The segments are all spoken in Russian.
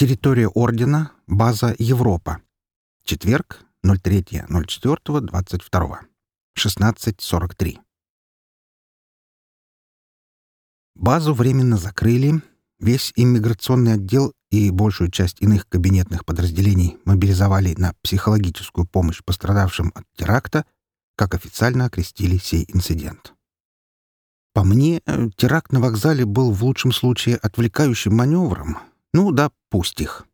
Территория Ордена, база Европа. Четверг, 03.04.22. 16.43. Базу временно закрыли, весь иммиграционный отдел и большую часть иных кабинетных подразделений мобилизовали на психологическую помощь пострадавшим от теракта, как официально окрестили сей инцидент. По мне, теракт на вокзале был в лучшем случае отвлекающим маневром. Ну да, пусть их.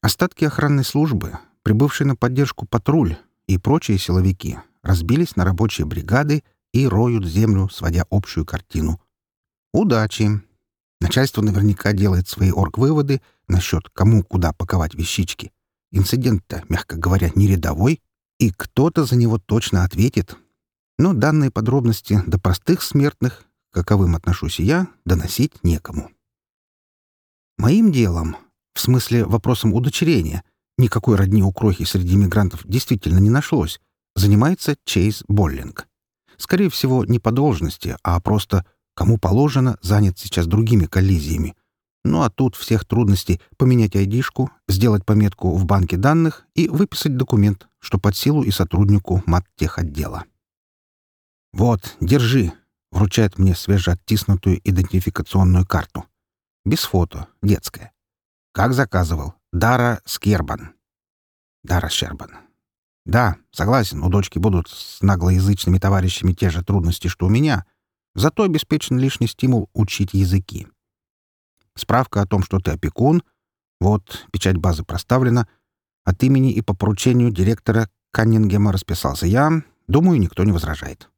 Остатки охранной службы, прибывшие на поддержку патруль и прочие силовики, разбились на рабочие бригады и роют землю, сводя общую картину. Удачи! Начальство наверняка делает свои орг-выводы насчет кому куда паковать вещички. Инцидент-то, мягко говоря, не рядовой, и кто-то за него точно ответит. Но данные подробности до простых смертных, каковым отношусь я, доносить некому. Моим делом, в смысле вопросом удочерения, никакой родни у крохи среди мигрантов действительно не нашлось, занимается Чейз Боллинг. Скорее всего, не по должности, а просто кому положено, занят сейчас другими коллизиями. Ну а тут всех трудностей поменять айдишку, сделать пометку в банке данных и выписать документ, что под силу и сотруднику мат-техотдела. «Вот, держи», — вручает мне свежеоттиснутую идентификационную карту. Без фото, детская. Как заказывал. Дара Скербан. Дара Щербан. Да, согласен, у дочки будут с наглоязычными товарищами те же трудности, что у меня, зато обеспечен лишний стимул учить языки. Справка о том, что ты опекун, вот, печать базы проставлена, от имени и по поручению директора Каннингема расписался я, думаю, никто не возражает.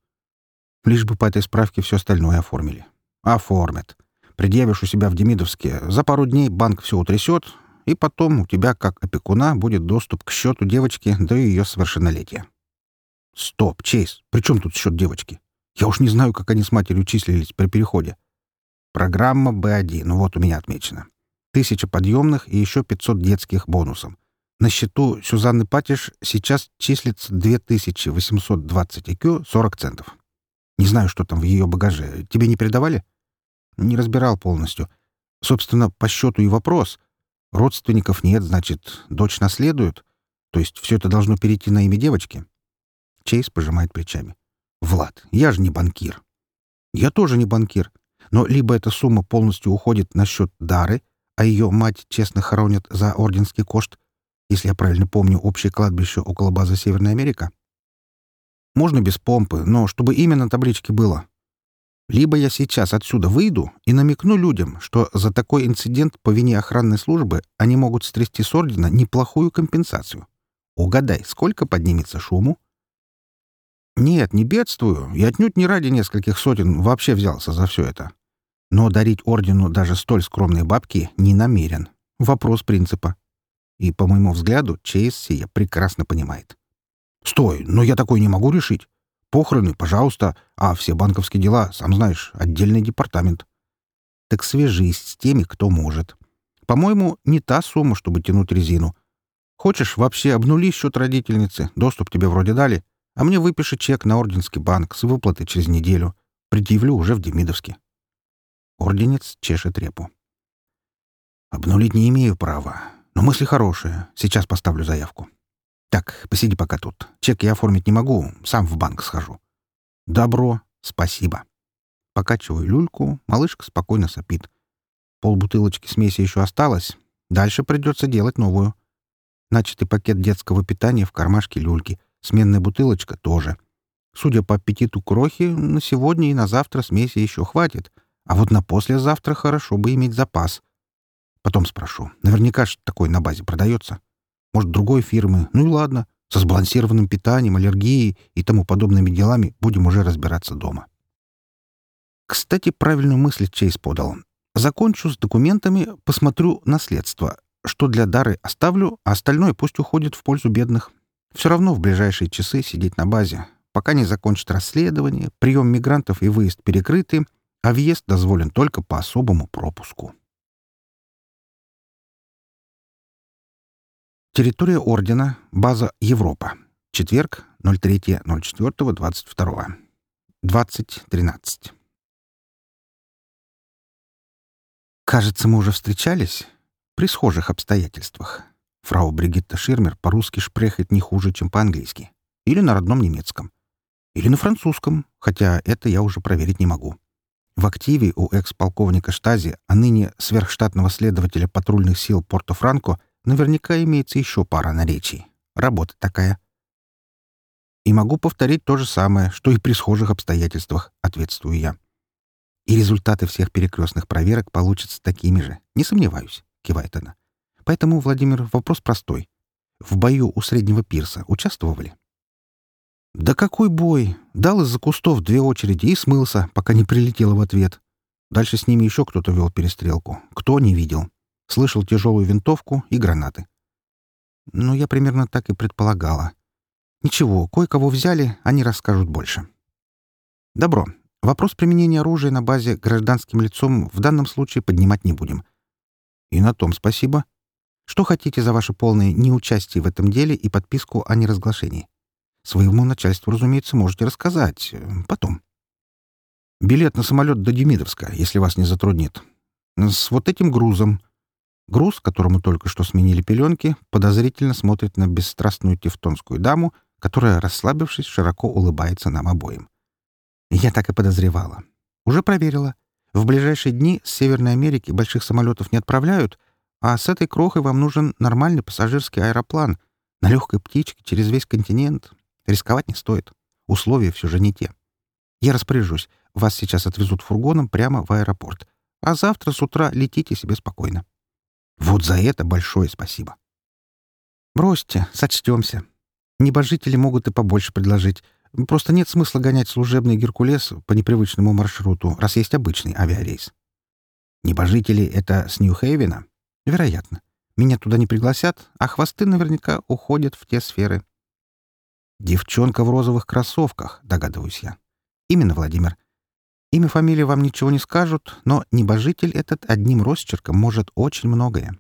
Лишь бы по этой справке все остальное оформили. Оформят. Предъявишь у себя в Демидовске, за пару дней банк все утрясет, и потом у тебя, как опекуна, будет доступ к счету девочки до ее совершеннолетия. Стоп, Чейз, при чем тут счет девочки? Я уж не знаю, как они с матерью числились при переходе. Программа Б1, ну вот у меня отмечено. Тысяча подъемных и еще 500 детских бонусом. На счету Сюзанны Патиш сейчас числится 2820 IQ 40 центов. Не знаю, что там в ее багаже. Тебе не передавали? Не разбирал полностью. Собственно, по счету и вопрос. Родственников нет, значит, дочь наследует. То есть все это должно перейти на имя девочки. Чейз пожимает плечами. «Влад, я же не банкир». «Я тоже не банкир. Но либо эта сумма полностью уходит на счет Дары, а ее мать честно хоронят за орденский кошт, если я правильно помню общее кладбище около базы Северная Америка. Можно без помпы, но чтобы имя на табличке было. Либо я сейчас отсюда выйду и намекну людям, что за такой инцидент по вине охранной службы они могут стрясти с ордена неплохую компенсацию. Угадай, сколько поднимется шуму? Нет, не бедствую, и отнюдь не ради нескольких сотен вообще взялся за все это. Но дарить ордену даже столь скромные бабки не намерен. Вопрос принципа. И, по моему взгляду, Чейз сия прекрасно понимает. «Стой, но я такой не могу решить. Похороны, пожалуйста, а все банковские дела, сам знаешь, отдельный департамент». «Так свяжись с теми, кто может. По-моему, не та сумма, чтобы тянуть резину. Хочешь, вообще обнули счет родительницы, доступ тебе вроде дали, а мне выпиши чек на Орденский банк с выплатой через неделю. Предъявлю уже в Демидовске». Орденец чешет репу. «Обнулить не имею права, но мысли хорошие. Сейчас поставлю заявку». «Так, посиди пока тут. Чек я оформить не могу, сам в банк схожу». «Добро, спасибо». Покачиваю люльку, малышка спокойно сопит. Пол бутылочки смеси еще осталось. Дальше придется делать новую. Начатый пакет детского питания в кармашке люльки. Сменная бутылочка тоже. Судя по аппетиту крохи, на сегодня и на завтра смеси еще хватит. А вот на послезавтра хорошо бы иметь запас. Потом спрошу. Наверняка ж такой на базе продается. Может, другой фирмы. Ну и ладно. Со сбалансированным питанием, аллергией и тому подобными делами будем уже разбираться дома. Кстати, правильную мысль Чейз подал. Закончу с документами, посмотрю наследство. Что для Дары оставлю, а остальное пусть уходит в пользу бедных. Все равно в ближайшие часы сидеть на базе. Пока не закончат расследование, прием мигрантов и выезд перекрыты, а въезд дозволен только по особому пропуску. Территория Ордена, база Европа. Четверг, 03.04.22. 20.13. «Кажется, мы уже встречались?» При схожих обстоятельствах. Фрау Бригитта Ширмер по-русски шпрехает не хуже, чем по-английски. Или на родном немецком. Или на французском, хотя это я уже проверить не могу. В активе у экс-полковника Штази, а ныне сверхштатного следователя патрульных сил Порто-Франко, наверняка имеется еще пара наречий. Работа такая. И могу повторить то же самое, что и при схожих обстоятельствах, ответствую я. И результаты всех перекрестных проверок получатся такими же. Не сомневаюсь, кивает она. Поэтому, Владимир, вопрос простой. В бою у среднего пирса участвовали? Да какой бой! Дал из-за кустов две очереди и смылся, пока не прилетело в ответ. Дальше с ними еще кто-то вел перестрелку. Кто не видел. Слышал тяжелую винтовку и гранаты. Ну, я примерно так и предполагала. Ничего, кое-кого взяли, они расскажут больше. Добро. Вопрос применения оружия на базе гражданским лицом в данном случае поднимать не будем. И на том спасибо. Что хотите за ваше полное неучастие в этом деле и подписку о неразглашении? Своему начальству, разумеется, можете рассказать. Э, потом. Билет на самолет до Демидовска, если вас не затруднит. С вот этим грузом. Груз, которому только что сменили пеленки, подозрительно смотрит на бесстрастную тевтонскую даму, которая, расслабившись, широко улыбается нам обоим. Я так и подозревала. Уже проверила. В ближайшие дни с Северной Америки больших самолетов не отправляют, а с этой крохой вам нужен нормальный пассажирский аэроплан на легкой птичке через весь континент. Рисковать не стоит. Условия все же не те. Я распоряжусь. Вас сейчас отвезут фургоном прямо в аэропорт. А завтра с утра летите себе спокойно. Вот за это большое спасибо. Бросьте, сочтемся. Небожители могут и побольше предложить. Просто нет смысла гонять служебный «Геркулес» по непривычному маршруту, раз есть обычный авиарейс. Небожители — это с Нью-Хейвена? Вероятно. Меня туда не пригласят, а хвосты наверняка уходят в те сферы. «Девчонка в розовых кроссовках», — догадываюсь я. «Именно, Владимир. Имя, фамилия вам ничего не скажут, но небожитель этот одним росчерком может очень многое.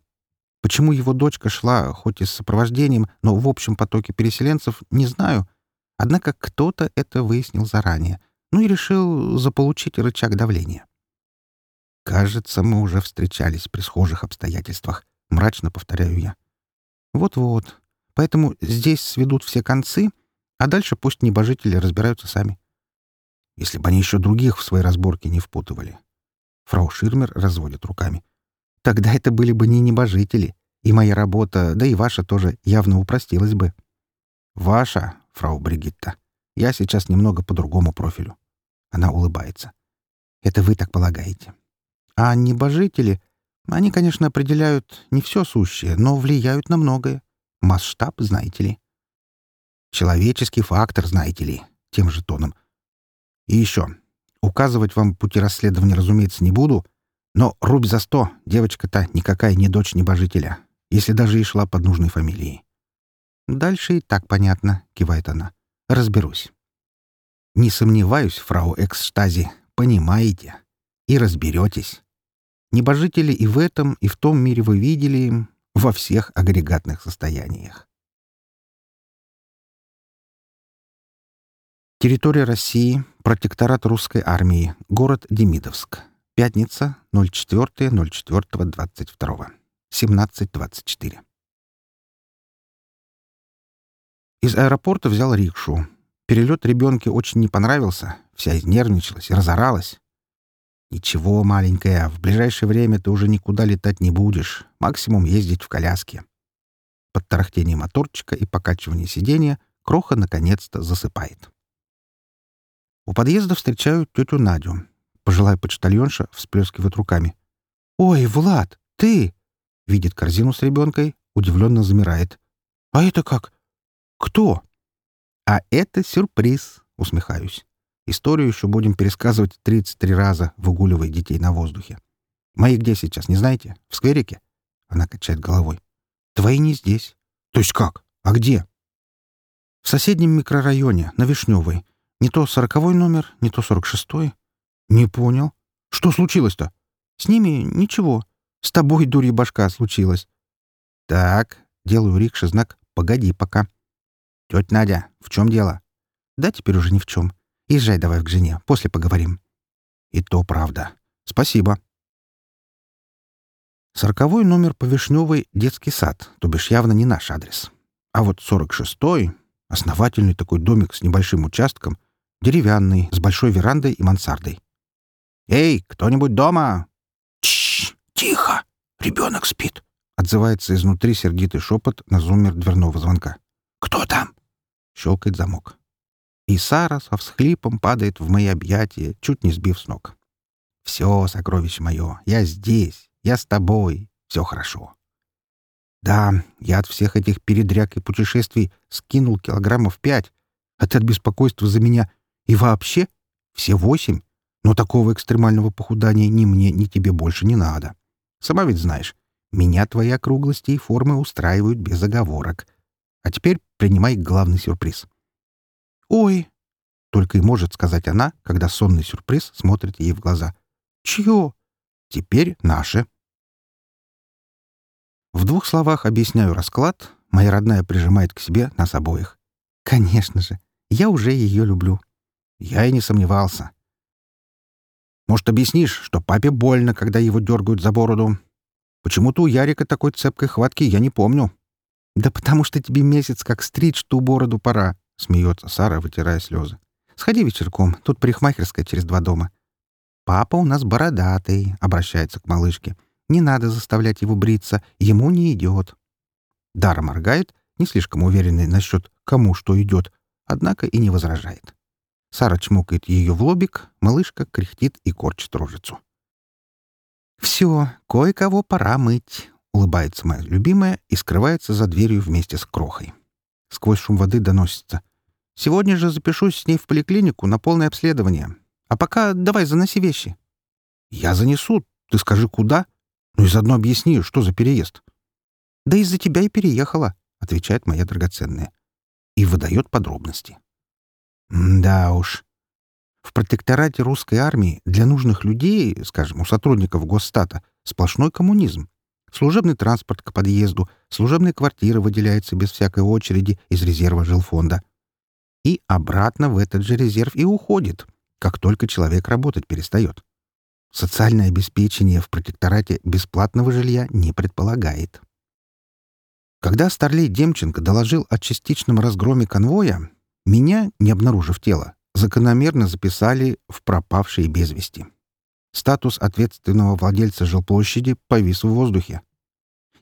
Почему его дочка шла, хоть и с сопровождением, но в общем потоке переселенцев, не знаю. Однако кто-то это выяснил заранее, ну и решил заполучить рычаг давления. «Кажется, мы уже встречались при схожих обстоятельствах», — мрачно повторяю я. «Вот-вот. Поэтому здесь сведут все концы, а дальше пусть небожители разбираются сами. Если бы они еще других в свои разборки не впутывали». Фрау Ширмер разводит руками. Тогда это были бы не небожители, и моя работа, да и ваша тоже, явно упростилась бы. Ваша, фрау Бригитта. Я сейчас немного по другому профилю. Она улыбается. Это вы так полагаете. А небожители, они, конечно, определяют не все сущее, но влияют на многое. Масштаб, знаете ли. Человеческий фактор, знаете ли, тем же тоном. И еще. Указывать вам пути расследования, разумеется, не буду, но рубь за сто, девочка-то никакая не дочь небожителя, если даже и шла под нужной фамилией. «Дальше и так понятно», — кивает она. «Разберусь». «Не сомневаюсь, фрау Эксштази, понимаете. И разберетесь. Небожители и в этом, и в том мире вы видели во всех агрегатных состояниях». Территория России, протекторат русской армии, город Демидовск. Пятница, 04.04.22. 17.24. Из аэропорта взял рикшу. Перелет ребенке очень не понравился. Вся изнервничалась и разоралась. «Ничего, маленькая, в ближайшее время ты уже никуда летать не будешь. Максимум ездить в коляске». Под тарахтение моторчика и покачивание сиденья Кроха наконец-то засыпает. У подъезда встречают тетю Надю. Пожилая почтальонша всплескивает руками. «Ой, Влад, ты!» Видит корзину с ребенкой, удивленно замирает. «А это как? Кто?» «А это сюрприз», — усмехаюсь. Историю еще будем пересказывать 33 раза, выгуливая детей на воздухе. «Мои где сейчас, не знаете? В скверике?» Она качает головой. «Твои не здесь». «То есть как? А где?» «В соседнем микрорайоне, на Вишневой. Не то сороковой номер, не то сорок шестой. «Не понял. Что случилось-то?» «С ними ничего. С тобой, дурья башка, случилось». «Так», — делаю рикше знак «погоди пока». «Тетя Надя, в чем дело?» «Да теперь уже ни в чем. Езжай давай к жене, после поговорим». «И то правда. Спасибо». Сороковой номер по Вишневой — детский сад, то бишь явно не наш адрес. А вот сорок шестой — основательный такой домик с небольшим участком, деревянный, с большой верандой и мансардой. «Эй, кто-нибудь дома?» «Тш, тихо! Ребенок спит!» — отзывается изнутри сердитый шепот на зуммер дверного звонка. «Кто там?» — щелкает замок. И Сара со всхлипом падает в мои объятия, чуть не сбив с ног. «Все, сокровище мое, я здесь, я с тобой, все хорошо». Да, я от всех этих передряг и путешествий скинул килограммов пять, а ты от беспокойства за меня и вообще все восемь. Но такого экстремального похудания ни мне, ни тебе больше не надо. Сама ведь знаешь, меня твои округлости и формы устраивают без оговорок. А теперь принимай главный сюрприз. «Ой!» — только и может сказать она, когда сонный сюрприз смотрит ей в глаза. «Чье?» «Теперь наше». В двух словах объясняю расклад. Моя родная прижимает к себе нас обоих. «Конечно же, я уже ее люблю». Я и не сомневался. «Может, объяснишь, что папе больно, когда его дергают за бороду? Почему-то у Ярика такой цепкой хватки я не помню». «Да потому что тебе месяц как стричь ту бороду пора», — смеется Сара, вытирая слезы. «Сходи вечерком, тут парикмахерская через два дома». «Папа у нас бородатый», — обращается к малышке. «Не надо заставлять его бриться, ему не идет». Дара моргает, не слишком уверенный насчет «кому что идет», однако и не возражает. Сара чмокает ее в лобик, малышка кряхтит и корчит рожицу. «Все, кое-кого пора мыть», — улыбается моя любимая и скрывается за дверью вместе с крохой. Сквозь шум воды доносится. «Сегодня же запишусь с ней в поликлинику на полное обследование. А пока давай заноси вещи». «Я занесу. Ты скажи, куда? Ну и заодно объясни, что за переезд». «Да из-за тебя и переехала», — отвечает моя драгоценная. И выдает подробности. Да уж. В протекторате русской армии для нужных людей, скажем, у сотрудников Госстата, сплошной коммунизм. Служебный транспорт к подъезду, служебные квартиры выделяются без всякой очереди из резерва жилфонда. И обратно в этот же резерв и уходит, как только человек работать перестает. Социальное обеспечение в протекторате бесплатного жилья не предполагает. Когда Старлей Демченко доложил о частичном разгроме конвоя, меня, не обнаружив тело, закономерно записали в пропавшие без вести. Статус ответственного владельца жилплощади повис в воздухе.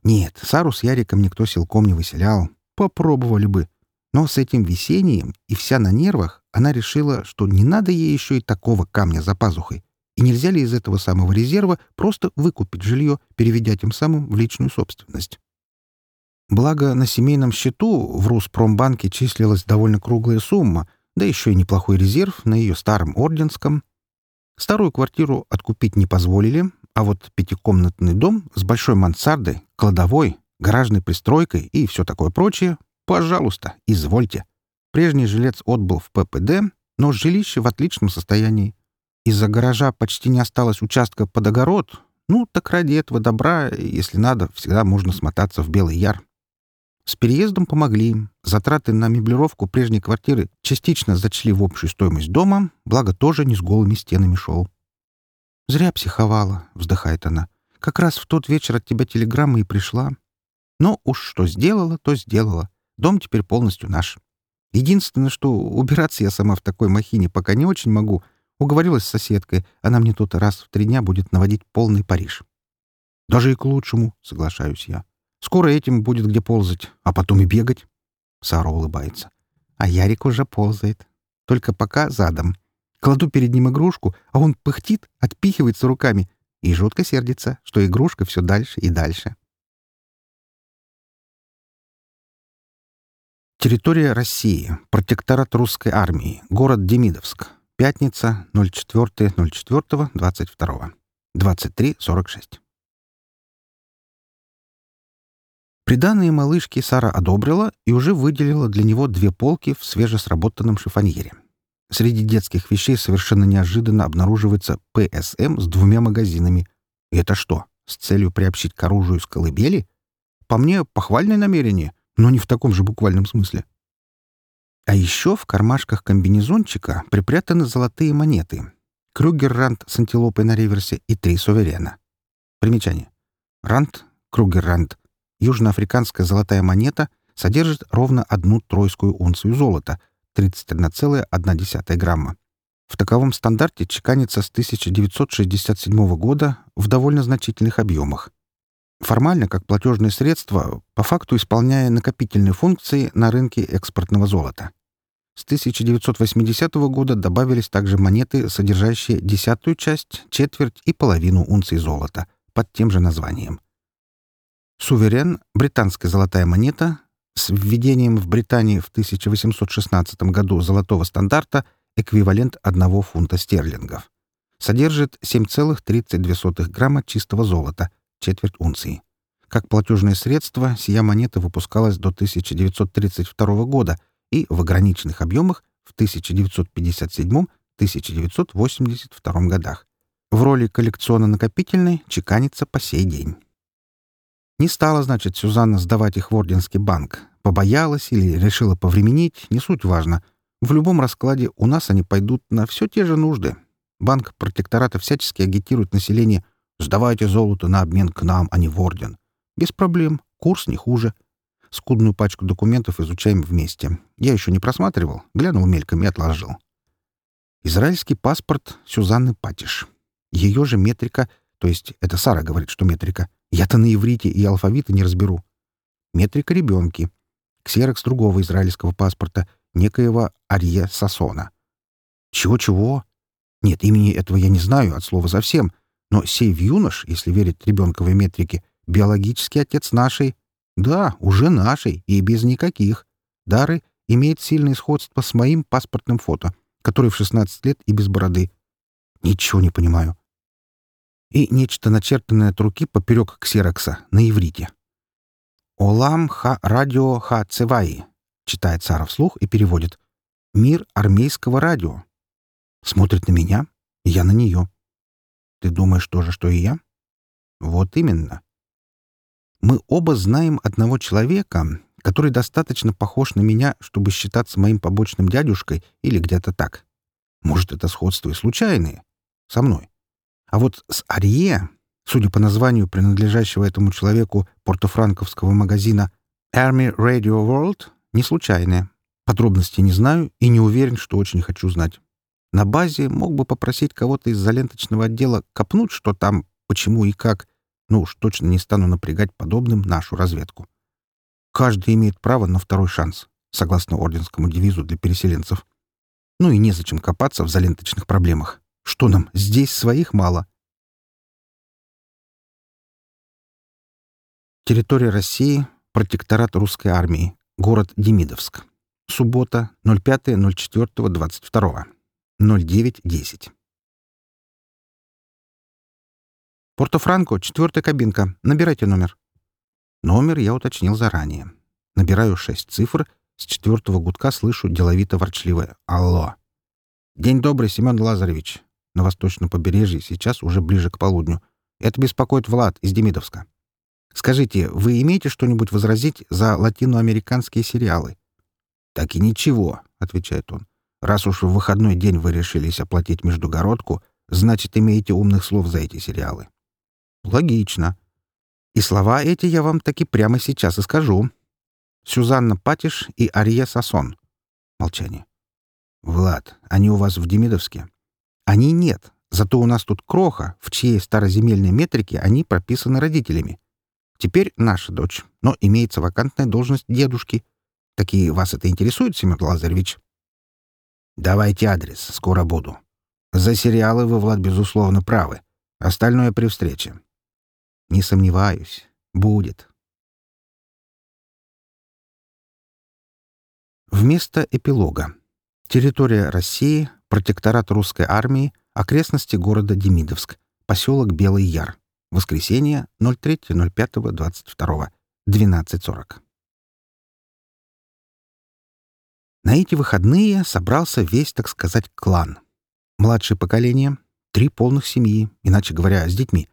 Нет, Сару с Яриком никто силком не выселял. Попробовали бы. Но с этим весением и вся на нервах она решила, что не надо ей еще и такого камня за пазухой. И нельзя ли из этого самого резерва просто выкупить жилье, переведя тем самым в личную собственность? Благо, на семейном счету в Руспромбанке числилась довольно круглая сумма, да еще и неплохой резерв на ее старом орденском, Старую квартиру откупить не позволили, а вот пятикомнатный дом с большой мансардой, кладовой, гаражной пристройкой и все такое прочее — пожалуйста, извольте. Прежний жилец отбыл в ППД, но жилище в отличном состоянии. Из-за гаража почти не осталось участка под огород. Ну, так ради этого добра, если надо, всегда можно смотаться в Белый Яр. С переездом помогли. Затраты на меблировку прежней квартиры частично зачли в общую стоимость дома, благо тоже не с голыми стенами шел. «Зря психовала», — вздыхает она. «Как раз в тот вечер от тебя телеграмма и пришла. Но уж что сделала, то сделала. Дом теперь полностью наш. Единственное, что убираться я сама в такой махине пока не очень могу. Уговорилась с соседкой, она мне тут раз в три дня будет наводить полный Париж». «Даже и к лучшему», — соглашаюсь я. Скоро этим будет где ползать, а потом и бегать. Сара улыбается. А Ярик уже ползает. Только пока задом. Кладу перед ним игрушку, а он пыхтит, отпихивается руками и жутко сердится, что игрушка все дальше и дальше. Территория России. Протекторат русской армии. Город Демидовск. Пятница, 04.04.22. 23.46. Приданные малышки Сара одобрила и уже выделила для него две полки в свежесработанном шифоньере. Среди детских вещей совершенно неожиданно обнаруживается ПСМ с двумя магазинами. И это что, с целью приобщить к оружию с колыбели? По мне, похвальное намерение, но не в таком же буквальном смысле. А еще в кармашках комбинезончика припрятаны золотые монеты. Крюгеррант с антилопой на реверсе и три суверена. Примечание. Ранд, Кругер-Ранд, южноафриканская золотая монета содержит ровно одну тройскую унцию золота, 31,1 грамма. В таковом стандарте чеканится с 1967 года в довольно значительных объемах. Формально, как платежное средство, по факту исполняя накопительные функции на рынке экспортного золота. С 1980 года добавились также монеты, содержащие десятую часть, четверть и половину унции золота под тем же названием. Суверен — британская золотая монета с введением в Британии в 1816 году золотого стандарта — эквивалент 1 фунта стерлингов. Содержит 7,32 грамма чистого золота, четверть унции. Как платежное средство, сия монета выпускалась до 1932 года и в ограниченных объемах в 1957-1982 годах. В роли коллекционно-накопительной чеканится по сей день. Не стала, значит, Сюзанна сдавать их в Орденский банк. Побоялась или решила повременить, не суть важно. В любом раскладе у нас они пойдут на все те же нужды. Банк протектората всячески агитирует население «Сдавайте золото на обмен к нам, а не в орден». Без проблем. Курс не хуже. Скудную пачку документов изучаем вместе. Я еще не просматривал, глянул мельком и отложил. Израильский паспорт Сюзанны Патиш. Ее же метрика, то есть это Сара говорит, что метрика. Я-то на иврите и алфавита не разберу. Метрика ребенки. Ксерокс другого израильского паспорта — некоего Арье Сасона. Чего-чего? Нет, имени этого я не знаю от слова совсем, но сей юнош, если верить ребенковой метрике, биологический отец нашей, да, уже нашей, и без никаких. Дары имеет сильное сходство с моим паспортным фото, который в 16 лет и без бороды. Ничего не понимаю. И нечто начертанное от руки поперек ксерокса на иврите. «Олам ха радио ха цеваи» Читает Сара вслух и переводит. «Мир армейского радио». Смотрит на меня, я на нее. Ты думаешь тоже, что и я? Вот именно. Мы оба знаем одного человека, который достаточно похож на меня, чтобы считаться моим побочным дядюшкой или где-то так. Может, это сходство и случайные. Со мной. А вот с Арье, судя по названию принадлежащего этому человеку портофранковского магазина Army Radio World, не случайное. Подробностей не знаю и не уверен, что очень хочу знать. На базе мог бы попросить кого-то из заленточного отдела копнуть, что там, почему и как, но уж точно не стану напрягать подобным нашу разведку. Каждый имеет право на второй шанс, согласно орденскому девизу для переселенцев. Ну и незачем копаться в заленточных проблемах. Что нам, здесь своих мало. Территория России, протекторат русской армии, Город Демидовск. Суббота, 05.04.22. 09.10. Порто-Франко, четвертая кабинка. Набирайте номер. Номер я уточнил заранее. Набираю шесть цифр. С четвертого гудка слышу деловито-ворчливое «Алло». «День добрый, Семен Лазаревич». На восточном побережье сейчас уже ближе к полудню. Это беспокоит Влад из Демидовска. Скажите, вы имеете что-нибудь возразить за латиноамериканские сериалы? Так и ничего, отвечает он. Раз уж в выходной день вы решились оплатить междугородку, значит, имеете умных слов за эти сериалы. Логично. И слова эти я вам таки прямо сейчас и скажу. Сюзанна Патиш и Ария Сасон. Молчание. Влад, они у вас в Демидовске? Они нет. Зато у нас тут кроха, в чьей староземельной метрике они прописаны родителями. Теперь наша дочь, но имеется вакантная должность дедушки. Такие вас это интересует, Семен Лазаревич? Давайте адрес, скоро буду. За сериалы вы, Влад, безусловно, правы. Остальное при встрече. Не сомневаюсь. Будет. Вместо эпилога. Территория России, протекторат русской армии, окрестности города Демидовск, поселок Белый Яр. Воскресенье, 03.05.22. 12.40. На эти выходные собрался весь, так сказать, клан. Младшее поколение, три полных семьи, иначе говоря, с детьми.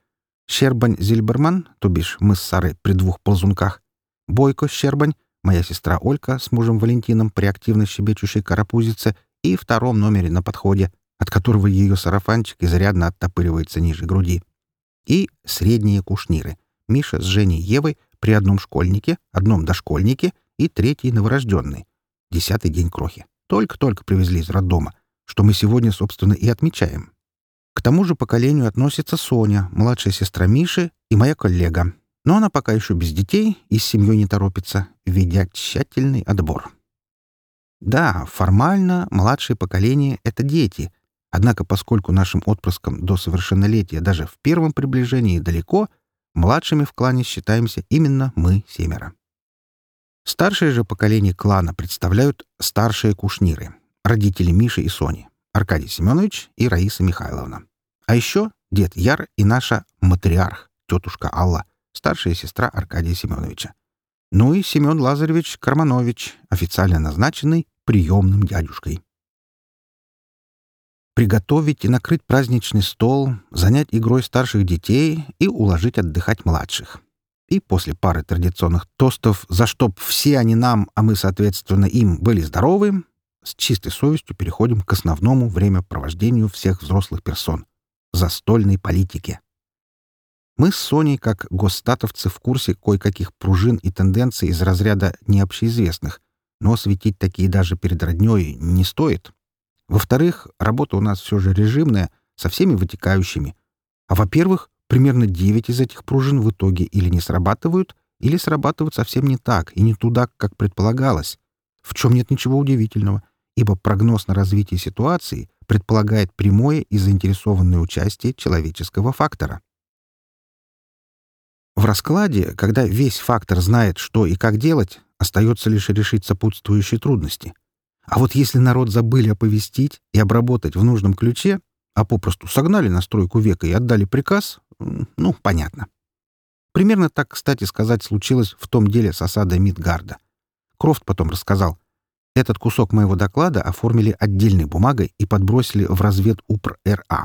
Щербань Зильберман, то бишь мы с Сарой при двух ползунках. Бойко Щербань, моя сестра Олька с мужем Валентином при активно щебечущей карапузице и втором номере на подходе, от которого ее сарафанчик изрядно оттопыривается ниже груди и средние кушниры. Миша с Женей Евой при одном школьнике, одном дошкольнике и третий новорожденный. Десятый день крохи. Только-только привезли из роддома, что мы сегодня, собственно, и отмечаем. К тому же поколению относится Соня, младшая сестра Миши и моя коллега. Но она пока еще без детей и с семьей не торопится, ведя тщательный отбор. Да, формально младшее поколение — это дети. Однако, поскольку нашим отпрыскам до совершеннолетия даже в первом приближении далеко, младшими в клане считаемся именно мы семеро. Старшее же поколение клана представляют старшие кушниры, родители Миши и Сони, Аркадий Семенович и Раиса Михайловна. А еще дед Яр и наша матриарх, тетушка Алла, старшая сестра Аркадия Семеновича. Ну и Семен Лазаревич Карманович, официально назначенный приемным дядюшкой. Приготовить и накрыть праздничный стол, занять игрой старших детей и уложить отдыхать младших. И после пары традиционных тостов, за чтоб все они нам, а мы, соответственно, им, были здоровы, с чистой совестью переходим к основному времяпровождению всех взрослых персон — застольной политике. Мы с Соней, как госстатовцы, в курсе кое-каких пружин и тенденций из разряда необщеизвестных, но светить такие даже перед роднёй не стоит. Во-вторых, работа у нас все же режимная, со всеми вытекающими. А во-первых, примерно 9 из этих пружин в итоге или не срабатывают, или срабатывают совсем не так и не туда, как предполагалось. В чем нет ничего удивительного, ибо прогноз на развитие ситуации предполагает прямое и заинтересованное участие человеческого фактора. В раскладе, когда весь фактор знает, что и как делать, остается лишь решить сопутствующие трудности. А вот если народ забыли оповестить и обработать в нужном ключе, а попросту согнали на стройку века и отдали приказ, ну, понятно. Примерно так, кстати сказать, случилось в том деле с осадой Мидгарда. Крофт потом рассказал. Этот кусок моего доклада оформили отдельной бумагой и подбросили в развед УПР РА.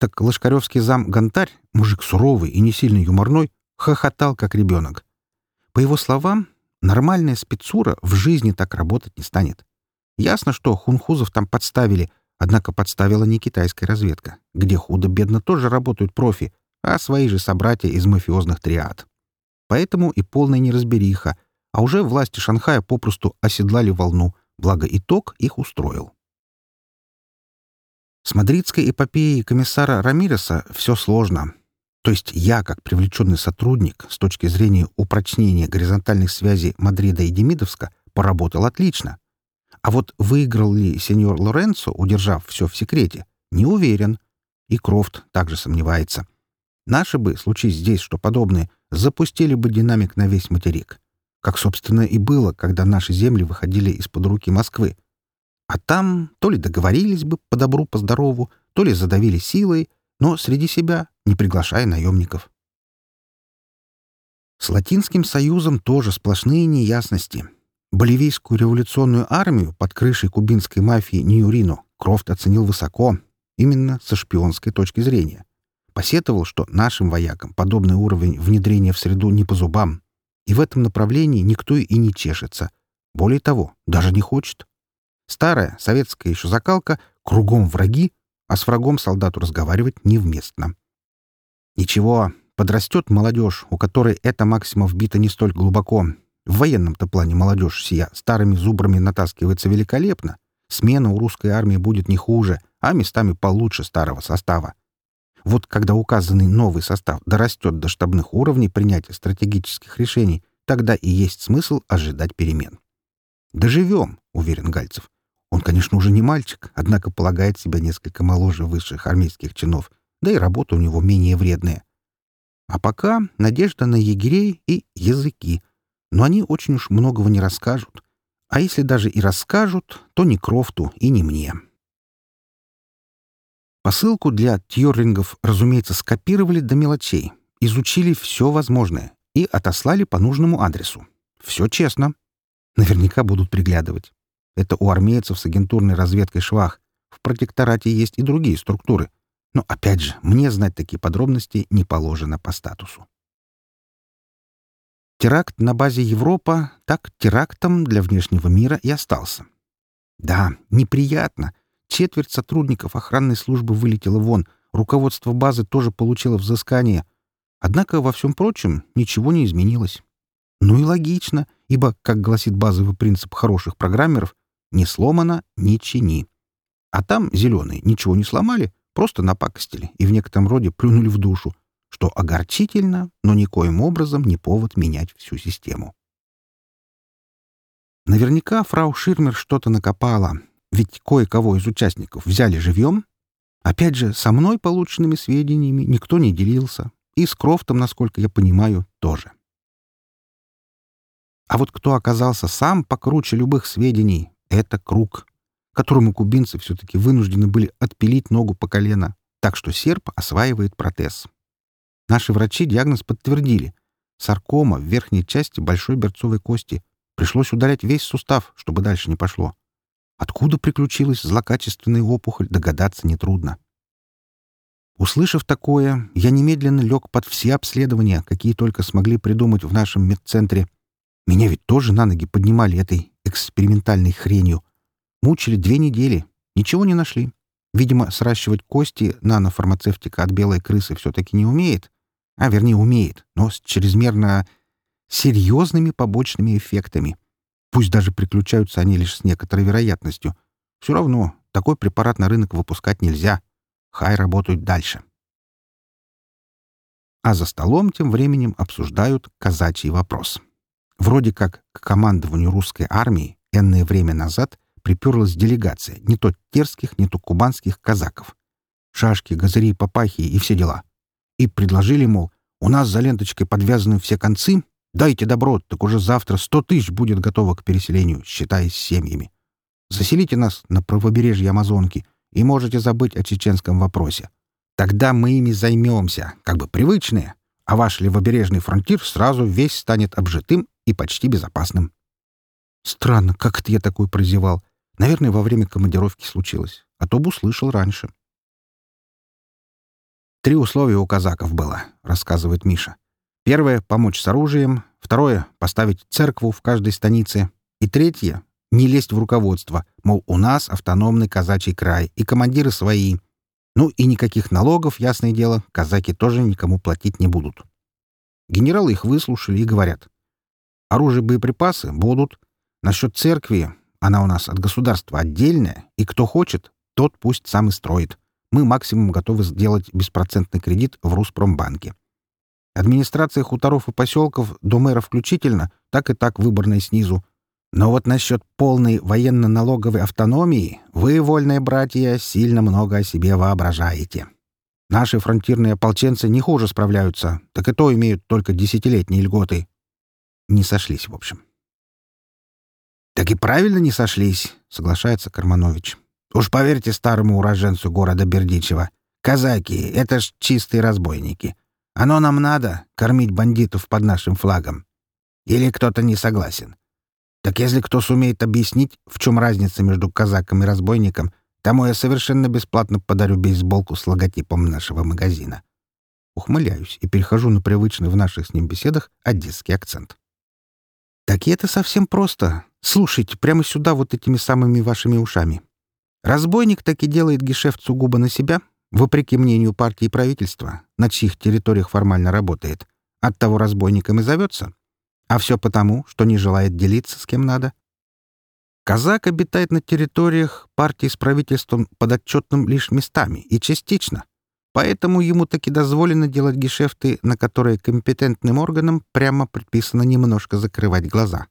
Так Лошкаревский зам Гонтарь, мужик суровый и не сильно юморной, хохотал, как ребенок. По его словам, нормальная спецура в жизни так работать не станет. Ясно, что хунхузов там подставили, однако подставила не китайская разведка, где худо-бедно тоже работают профи, а свои же собратья из мафиозных триад. Поэтому и полная неразбериха, а уже власти Шанхая попросту оседлали волну, благо итог их устроил. С мадридской эпопеей комиссара Рамиреса все сложно. То есть я, как привлеченный сотрудник с точки зрения упрочнения горизонтальных связей Мадрида и Демидовска, поработал отлично. А вот выиграл ли сеньор Лоренцо, удержав все в секрете, не уверен. И Крофт также сомневается. Наши бы, случись здесь что подобное, запустили бы динамик на весь материк. Как, собственно, и было, когда наши земли выходили из-под руки Москвы. А там то ли договорились бы по добру, по здорову, то ли задавили силой, но среди себя, не приглашая наемников. С Латинским Союзом тоже сплошные неясности. Боливийскую революционную армию под крышей кубинской мафии Ньюрино Крофт оценил высоко, именно со шпионской точки зрения. Посетовал, что нашим воякам подобный уровень внедрения в среду не по зубам, и в этом направлении никто и не чешется. Более того, даже не хочет. Старая советская еще закалка, кругом враги, а с врагом солдату разговаривать невместно. Ничего, подрастет молодежь, у которой эта максима вбита не столь глубоко. В военном-то плане молодежь сия старыми зубрами натаскивается великолепно. Смена у русской армии будет не хуже, а местами получше старого состава. Вот когда указанный новый состав дорастет до штабных уровней принятия стратегических решений, тогда и есть смысл ожидать перемен. «Доживем», — уверен Гальцев. Он, конечно, уже не мальчик, однако полагает себя несколько моложе высших армейских чинов, да и работа у него менее вредная. А пока надежда на егерей и языки. Но они очень уж многого не расскажут. А если даже и расскажут, то не Крофту и не мне. Посылку для тьорингов, разумеется, скопировали до мелочей, изучили все возможное и отослали по нужному адресу. Все честно. Наверняка будут приглядывать. Это у армейцев с агентурной разведкой швах. В протекторате есть и другие структуры. Но, опять же, мне знать такие подробности не положено по статусу. Теракт на базе Европа так терактом для внешнего мира и остался. Да, неприятно. Четверть сотрудников охранной службы вылетела вон. Руководство базы тоже получило взыскание. Однако во всем прочем ничего не изменилось. Ну и логично, ибо, как гласит базовый принцип хороших программеров, не сломано — не чини. А там зеленые ничего не сломали, просто напакостили и в некотором роде плюнули в душу, что огорчительно, но никоим образом не повод менять всю систему. Наверняка фрау Ширмер что-то накопала, ведь кое-кого из участников взяли живьем. Опять же, со мной полученными сведениями никто не делился, и с Крофтом, насколько я понимаю, тоже. А вот кто оказался сам покруче любых сведений — это Круг, которому кубинцы все-таки вынуждены были отпилить ногу по колено, так что серп осваивает протез. Наши врачи диагноз подтвердили. Саркома в верхней части большой берцовой кости. Пришлось удалять весь сустав, чтобы дальше не пошло. Откуда приключилась злокачественная опухоль, догадаться нетрудно. Услышав такое, я немедленно лег под все обследования, какие только смогли придумать в нашем медцентре. Меня ведь тоже на ноги поднимали этой экспериментальной хренью. Мучили две недели. Ничего не нашли. Видимо, сращивать кости нанофармацевтика от белой крысы все-таки не умеет. А, вернее, умеет, но с чрезмерно серьезными побочными эффектами. Пусть даже приключаются они лишь с некоторой вероятностью. Все равно такой препарат на рынок выпускать нельзя. Хай работают дальше. А за столом тем временем обсуждают казачий вопрос. Вроде как к командованию русской армии энное время назад приперлась делегация не то терских, не то кубанских казаков. Шашки, газыри, папахи и все дела. И предложили, мол, у нас за ленточкой подвязаны все концы, дайте добро, так уже завтра сто тысяч будет готово к переселению, считаясь семьями. Заселите нас на правобережье Амазонки — и можете забыть о чеченском вопросе. Тогда мы ими займемся, как бы привычные, а ваш левобережный фронтир сразу весь станет обжитым и почти безопасным. Странно, как это я такой прозевал. Наверное, во время командировки случилось, а то бы услышал раньше. «Три условия у казаков было», — рассказывает Миша. «Первое — помочь с оружием. Второе — поставить церкву в каждой станице. И третье не лезть в руководство, мол, у нас автономный казачий край, и командиры свои. Ну и никаких налогов, ясное дело, казаки тоже никому платить не будут. Генералы их выслушали и говорят. Оружие, боеприпасы будут. Насчет церкви, она у нас от государства отдельная, и кто хочет, тот пусть сам и строит. Мы максимум готовы сделать беспроцентный кредит в Руспромбанке. Администрация хуторов и поселков, до мэра включительно, так и так выборная снизу, но вот насчет полной военно-налоговой автономии вы, вольные братья, сильно много о себе воображаете. Наши фронтирные ополченцы не хуже справляются, так и то имеют только десятилетние льготы. Не сошлись, в общем. «Так и правильно не сошлись», — соглашается Карманович. «Уж поверьте старому уроженцу города Бердичева. Казаки — это ж чистые разбойники. Оно нам надо — кормить бандитов под нашим флагом. Или кто-то не согласен? Так если кто сумеет объяснить, в чем разница между казаком и разбойником, тому я совершенно бесплатно подарю бейсболку с логотипом нашего магазина. Ухмыляюсь и перехожу на привычный в наших с ним беседах одесский акцент. Так и это совсем просто. Слушайте прямо сюда вот этими самыми вашими ушами. Разбойник таки делает гешефт сугубо на себя, вопреки мнению партии и правительства, на чьих территориях формально работает. Оттого разбойником и зовется. А все потому, что не желает делиться с кем надо. Казак обитает на территориях партии с правительством подотчетным лишь местами и частично. Поэтому ему таки дозволено делать гешефты, на которые компетентным органам прямо предписано немножко закрывать глаза.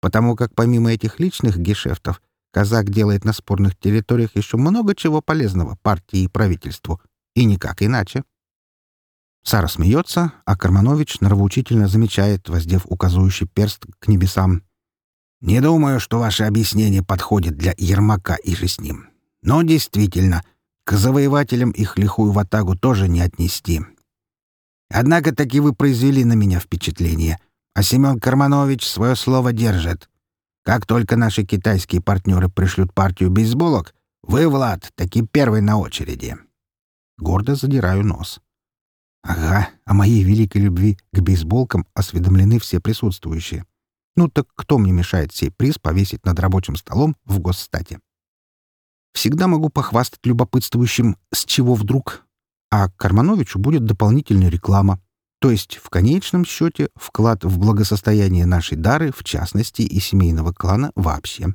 Потому как помимо этих личных гешефтов, казак делает на спорных территориях еще много чего полезного партии и правительству. И никак иначе. Сара смеется, а Карманович нравоучительно замечает, воздев указующий перст к небесам. «Не думаю, что ваше объяснение подходит для Ермака и же с ним. Но действительно, к завоевателям их лихую ватагу тоже не отнести. Однако таки вы произвели на меня впечатление, а Семен Карманович свое слово держит. Как только наши китайские партнеры пришлют партию бейсболок, вы, Влад, таки первый на очереди». Гордо задираю нос. Ага, о моей великой любви к бейсболкам осведомлены все присутствующие. Ну так кто мне мешает сей приз повесить над рабочим столом в госстате? Всегда могу похвастать любопытствующим, с чего вдруг. А Кармановичу будет дополнительная реклама. То есть, в конечном счете, вклад в благосостояние нашей Дары, в частности, и семейного клана вообще.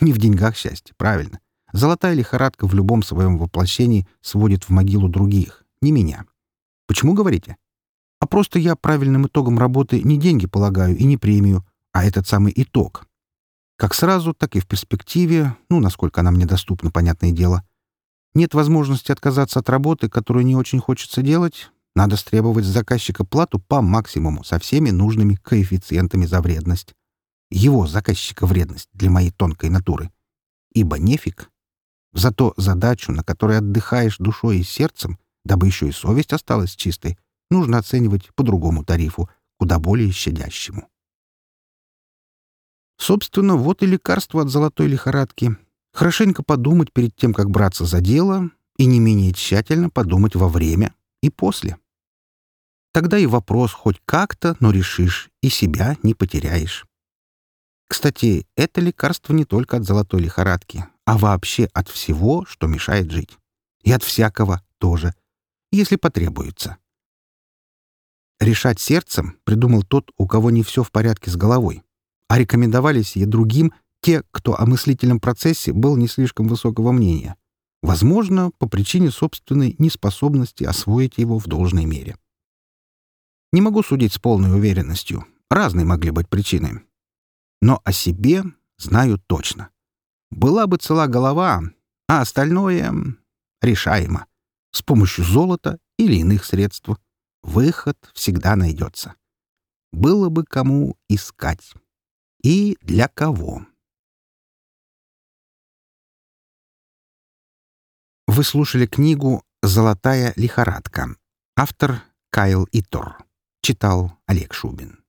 Не в деньгах счастье, правильно. Золотая лихорадка в любом своем воплощении сводит в могилу других, не меня. Почему говорите? А просто я правильным итогом работы не деньги полагаю и не премию, а этот самый итог. Как сразу, так и в перспективе, ну, насколько она мне доступна, понятное дело. Нет возможности отказаться от работы, которую не очень хочется делать, надо стребовать с заказчика плату по максимуму со всеми нужными коэффициентами за вредность. Его заказчика вредность для моей тонкой натуры. Ибо нефиг. Зато задачу, на которой отдыхаешь душой и сердцем, дабы еще и совесть осталась чистой, нужно оценивать по другому тарифу, куда более щадящему. Собственно, вот и лекарство от золотой лихорадки. Хорошенько подумать перед тем, как браться за дело, и не менее тщательно подумать во время и после. Тогда и вопрос хоть как-то, но решишь, и себя не потеряешь. Кстати, это лекарство не только от золотой лихорадки, а вообще от всего, что мешает жить. И от всякого тоже, если потребуется. Решать сердцем придумал тот, у кого не все в порядке с головой, а рекомендовались ей другим те, кто о мыслительном процессе был не слишком высокого мнения. Возможно, по причине собственной неспособности освоить его в должной мере. Не могу судить с полной уверенностью. Разные могли быть причины. Но о себе знаю точно. Была бы цела голова, а остальное решаемо. С помощью золота или иных средств. Выход всегда найдется. Было бы кому искать. И для кого. Вы слушали книгу «Золотая лихорадка». Автор Кайл Итор. Читал Олег Шубин.